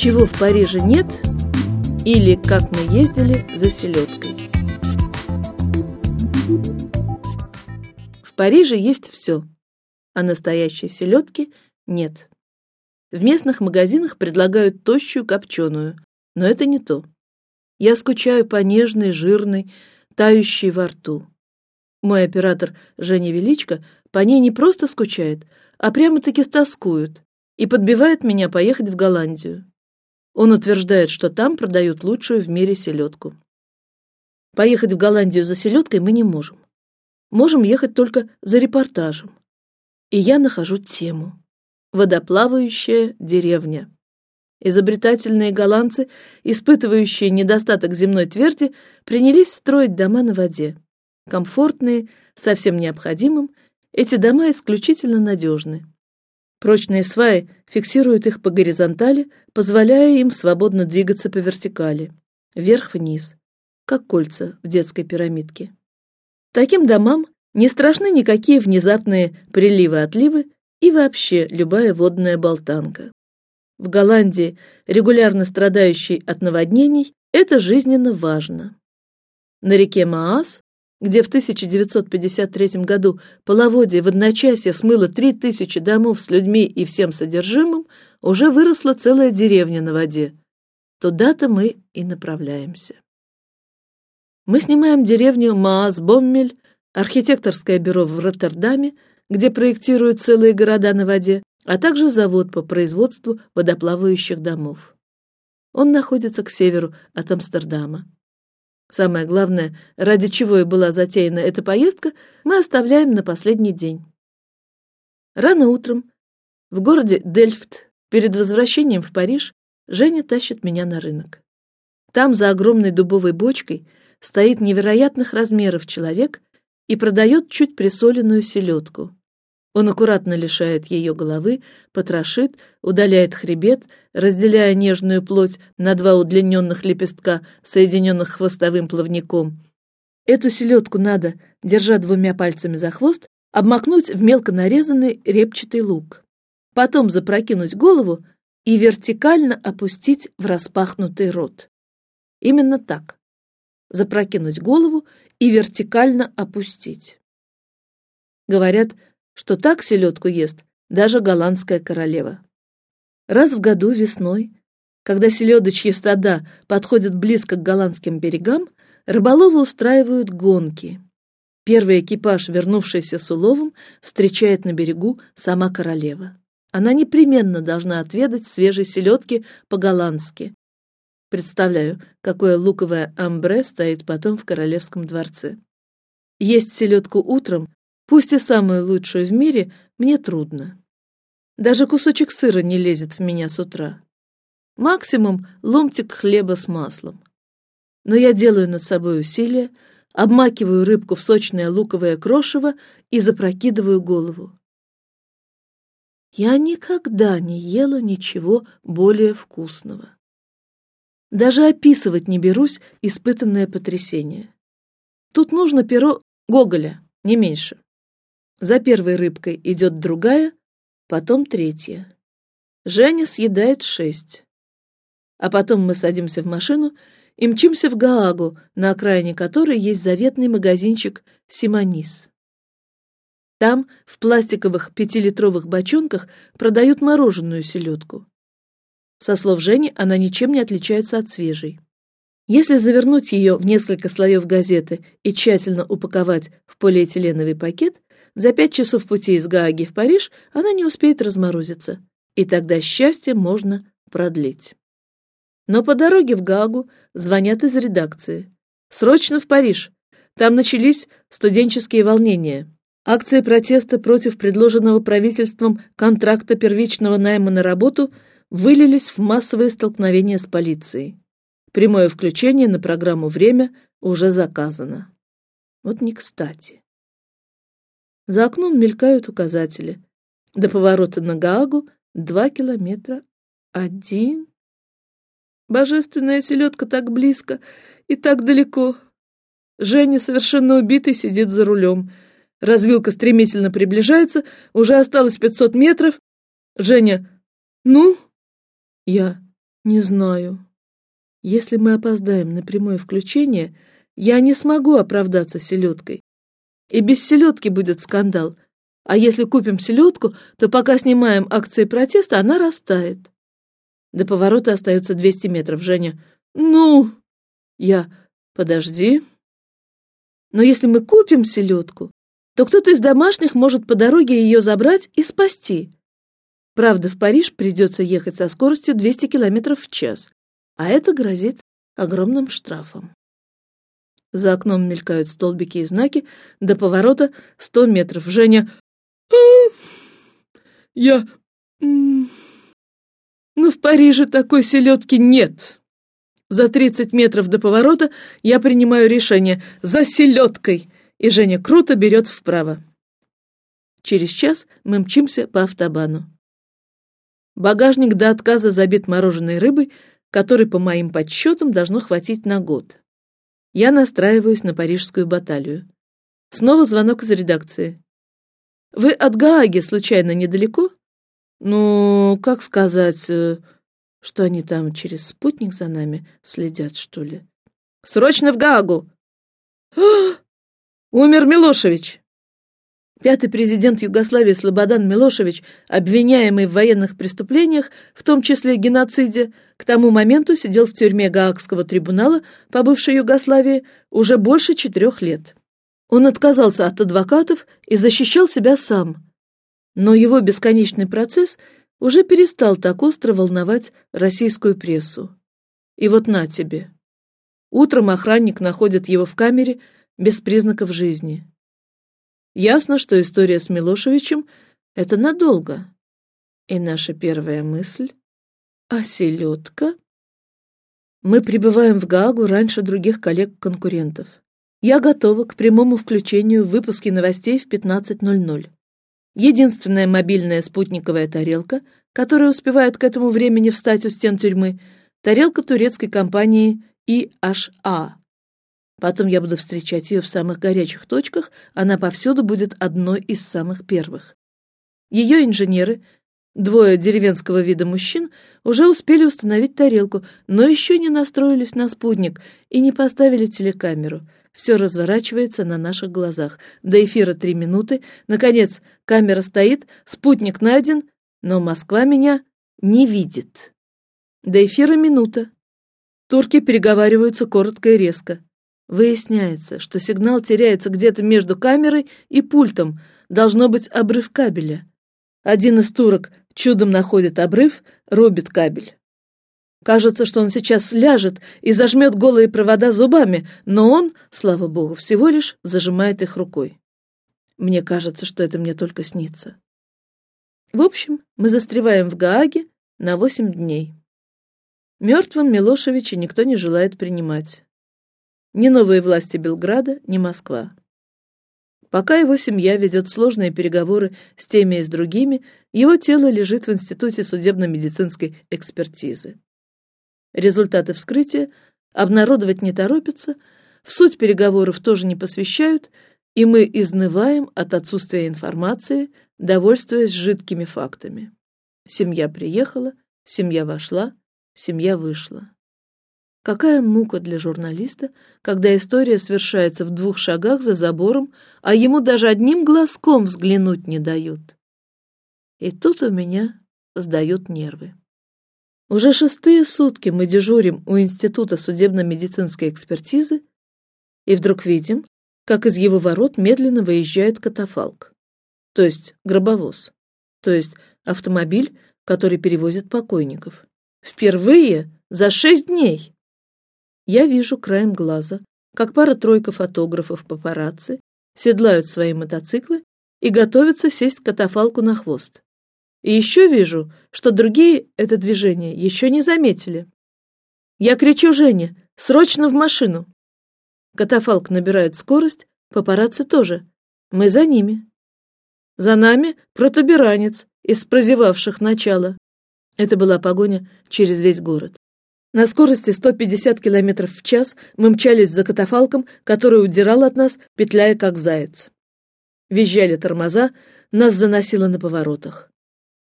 чего в Париже нет, или как мы ездили за селедкой. В Париже есть все, а настоящей селедки нет. В местных магазинах предлагают тощую копченую, но это не то. Я скучаю по нежной, жирной, тающей во рту. Мой оператор Женя Величко по ней не просто скучает, а прямо-таки тоскует и подбивает меня поехать в Голландию. Он утверждает, что там продают лучшую в мире селедку. Поехать в Голландию за селедкой мы не можем. Можем ехать только за репортажем. И я нахожу тему: водоплавающая деревня. Изобретательные голландцы, испытывающие недостаток земной тверди, принялись строить дома на воде. Комфортные, совсем необходимым, эти дома исключительно надежны. Прочные сваи фиксируют их по горизонтали, позволяя им свободно двигаться по вертикали, вверх-вниз, как кольца в детской пирамидке. Таким домам не страшны никакие внезапные приливы-отливы и вообще любая водная болтанка. В Голландии, регулярно страдающей от наводнений, это жизненно важно. На реке Маас где в 1953 году половодье в одночасье смыло три тысячи домов с людьми и всем содержимым, уже выросла целая деревня на воде. Туда-то мы и направляемся. Мы снимаем деревню Маасбоммель, архитекторское бюро в Роттердаме, где проектируют целые города на воде, а также завод по производству водоплавающих домов. Он находится к северу от Амстердама. Самое главное, ради чего и была затеяна эта поездка, мы оставляем на последний день. Рано утром в городе Дельфт перед возвращением в Париж Женя тащит меня на рынок. Там за огромной дубовой бочкой стоит невероятных размеров человек и продает чуть присоленную селедку. Он аккуратно лишает ее головы, потрошит, удаляет хребет, разделяя нежную плоть на два удлиненных лепестка, соединенных хвостовым плавником. Эту селедку надо, держа двумя пальцами за хвост, обмакнуть в мелко нарезанный репчатый лук, потом запрокинуть голову и вертикально опустить в распахнутый рот. Именно так. Запрокинуть голову и вертикально опустить. Говорят, что так селедку ест даже голландская королева. Раз в году весной, когда селедочьи стада подходят близко к голландским берегам, рыболовы устраивают гонки. Первый экипаж, вернувшийся с уловом, встречает на берегу сама королева. Она непременно должна отведать свежей селедки по-голландски. Представляю, какое луковое амбре стоит потом в королевском дворце. Есть селедку утром пусть и самую лучшую в мире, мне трудно. Даже кусочек сыра не лезет в меня с утра. Максимум ломтик хлеба с маслом. Но я делаю над собой усилие, обмакиваю рыбку в сочное луковое крошево и запрокидываю голову. Я никогда не ела ничего более вкусного. Даже описывать не берусь испытанное потрясение. Тут нужно перо Гоголя, не меньше. За первой рыбкой идет другая, потом третья. Женя съедает шесть, а потом мы садимся в машину и мчимся в Гаагу, на окраине которой есть заветный магазинчик Симонис. Там в пластиковых пятилитровых бочонках продают мороженую селедку. Со слов Жени, она ничем не отличается от свежей. Если завернуть ее в несколько слоев газеты и тщательно упаковать в полиэтиленовый пакет, за пять часов пути из Гааги в Париж она не успеет разморозиться, и тогда счастье можно продлить. Но по дороге в Гаагу звонят из редакции: срочно в Париж. Там начались студенческие волнения. Акции протеста против предложенного правительством контракта первичного найма на работу вылились в массовые столкновения с полицией. Прямое включение на программу «Время» уже заказано. Вот не кстати. За окном мелькают указатели. До поворота на Гаагу два километра. Один. Божественная селедка так близко и так далеко. Женя совершенно убитый сидит за рулем. Развилка стремительно приближается, уже осталось пятьсот метров. Женя, ну, я, Не знаю. Если мы опоздаем на прямое включение, я не смогу оправдаться селедкой. И без селедки будет скандал. А если купим селедку, то пока снимаем акции протеста, она растает. До поворота остается 200 метров. Женя, ну, я, подожди. Но если мы купим селедку, то кто-то из домашних может по дороге ее забрать и спасти. Правда, в Париж придется ехать со скоростью 200 километров в час, а это грозит огромным штрафом. За окном мелькают столбики и знаки. До поворота сто метров. Женя. Я. Но в Париже такой селедки нет. За тридцать метров до поворота я принимаю решение за селедкой, и Женя круто берет вправо. Через час мы мчимся по автобану. Багажник до отказа забит мороженой рыбой, которой, по моим подсчетам, должно хватить на год. Я настраиваюсь на парижскую баталию. Снова звонок из редакции. Вы от Гааги случайно недалеко? Ну, как сказать, э, что они там через спутник за нами следят, что ли? Срочно в Гаагу! Умер Милошевич. Пятый президент Югославии Слободан Милошевич, обвиняемый в военных преступлениях, в том числе геноциде, к тому моменту сидел в тюрьме Гаагского трибунала по бывшей Югославии уже больше четырех лет. Он отказался от адвокатов и защищал себя сам, но его бесконечный процесс уже перестал так остро волновать российскую прессу. И вот на тебе. Утром охранник находит его в камере без признаков жизни. Ясно, что история с Милошевичем – это надолго. И наша первая мысль – а селедка? Мы прибываем в Гаагу раньше других коллег-конкурентов. Я готова к прямому включению в выпуске новостей в 15.00. Единственная мобильная спутниковая тарелка, которая успевает к этому времени встать у стен тюрьмы, тарелка турецкой компании ИHA Потом я буду встречать ее в самых горячих точках, она повсюду будет одной из самых первых. Ее инженеры, двое деревенского вида мужчин, уже успели установить тарелку, но еще не настроились на спутник и не поставили телекамеру. Все разворачивается на наших глазах. До эфира три минуты. Наконец камера стоит, спутник найден, но Москва меня не видит. До эфира минута. Турки переговариваются коротко и резко. Выясняется, что сигнал теряется где-то между камерой и пультом. Должно быть обрыв кабеля. Один из турок чудом находит обрыв, рубит кабель. Кажется, что он сейчас ляжет и зажмет голые провода зубами, но он, слава богу, всего лишь зажимает их рукой. Мне кажется, что это мне только снится. В общем, мы застреваем в Гааге на восемь дней. Мертвым Милошевича никто не желает принимать. Ни новые власти Белграда, ни Москва. Пока его семья ведет сложные переговоры с теми и с другими, его тело лежит в институте судебно-медицинской экспертизы. Результаты вскрытия обнародовать не торопятся, в суть переговоров тоже не посвящают, и мы изнываем от отсутствия информации, довольствуясь жидкими фактами. Семья приехала, семья вошла, семья вышла. Какая мука для журналиста, когда история совершается в двух шагах за забором, а ему даже одним глазком взглянуть не дают. И тут у меня сдают нервы. Уже шестые сутки мы дежурим у института судебно-медицинской экспертизы, и вдруг видим, как из его ворот медленно выезжает катафалк, то есть гробовоз, то есть автомобиль, который перевозит покойников. Впервые за шесть дней. Я вижу краем глаза, как пара-тройка фотографов папарацци седлают свои мотоциклы и готовятся сесть катафалку на хвост. И еще вижу, что другие это движение еще не заметили. Я кричу Жене: срочно в машину! Катафалк набирает скорость, папарацци тоже. Мы за ними. За нами протуберанец из прозевавших начала. Это была погоня через весь город. На скорости 150 километров в час мы мчались за катафалком, который удирал от нас, петляя как заяц. Визжали тормоза, нас заносило на поворотах.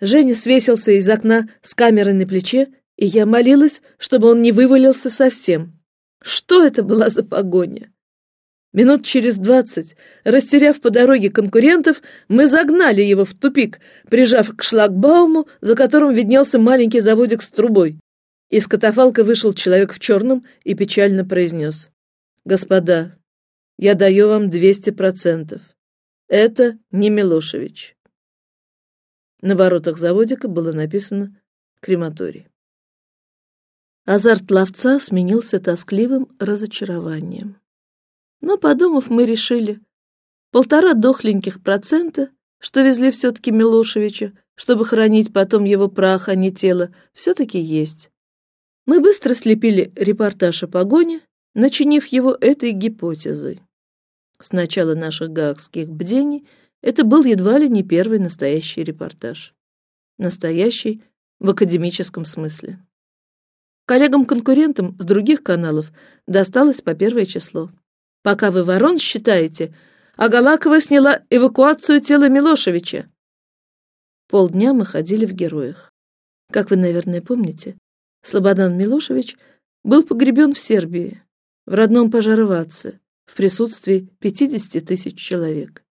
Женя свесился из окна с камерой на плече и я молилась, чтобы он не вывалился совсем. Что это была за погоня? Минут через двадцать, растеряв по дороге конкурентов, мы загнали его в тупик, прижав к шлагбауму, за которым виднелся маленький заводик с трубой. Из катафалка вышел человек в черном и печально произнес: "Господа, я даю вам двести процентов. Это не Милошевич". На воротах заводика было написано крематорий. Азарт ловца сменился тоскливым разочарованием. Но подумав, мы решили полтора дохленьких процента, что везли все-таки Милошевича, чтобы хранить потом его прах, а не тело, все-таки есть. Мы быстро слепили репортаж о погоне, начинив его этой гипотезой. С начала наших гаагских бдений это был едва ли не первый настоящий репортаж, настоящий в академическом смысле. Коллегам-конкурентам с других каналов досталось по первое число. Пока вы ворон считаете, а Галакова сняла эвакуацию тела Милошевича. Полдня мы ходили в героях. Как вы, наверное, помните, Слободан Милошевич был погребен в Сербии, в родном Пожароватце, в присутствии 50 тысяч человек.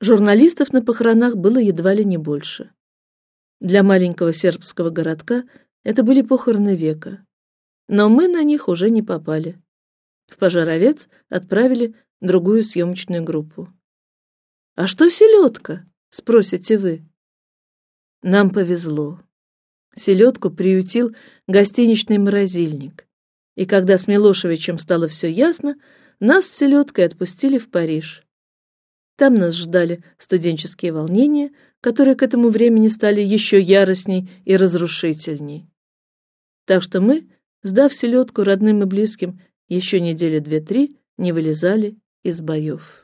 Журналистов на похоронах было едва ли не больше. Для маленького сербского городка это были похороны века, но мы на них уже не попали. В Пожаровец отправили другую съемочную группу. А что селедка? Спросите вы. Нам повезло. Селедку приютил гостиничный морозильник, и когда с Милошевичем стало все ясно, нас с селедкой отпустили в Париж. Там нас ждали студенческие волнения, которые к этому времени стали еще яростней и разрушительней. Так что мы, сдав селедку родным и близким еще недели две-три не вылезали из боев.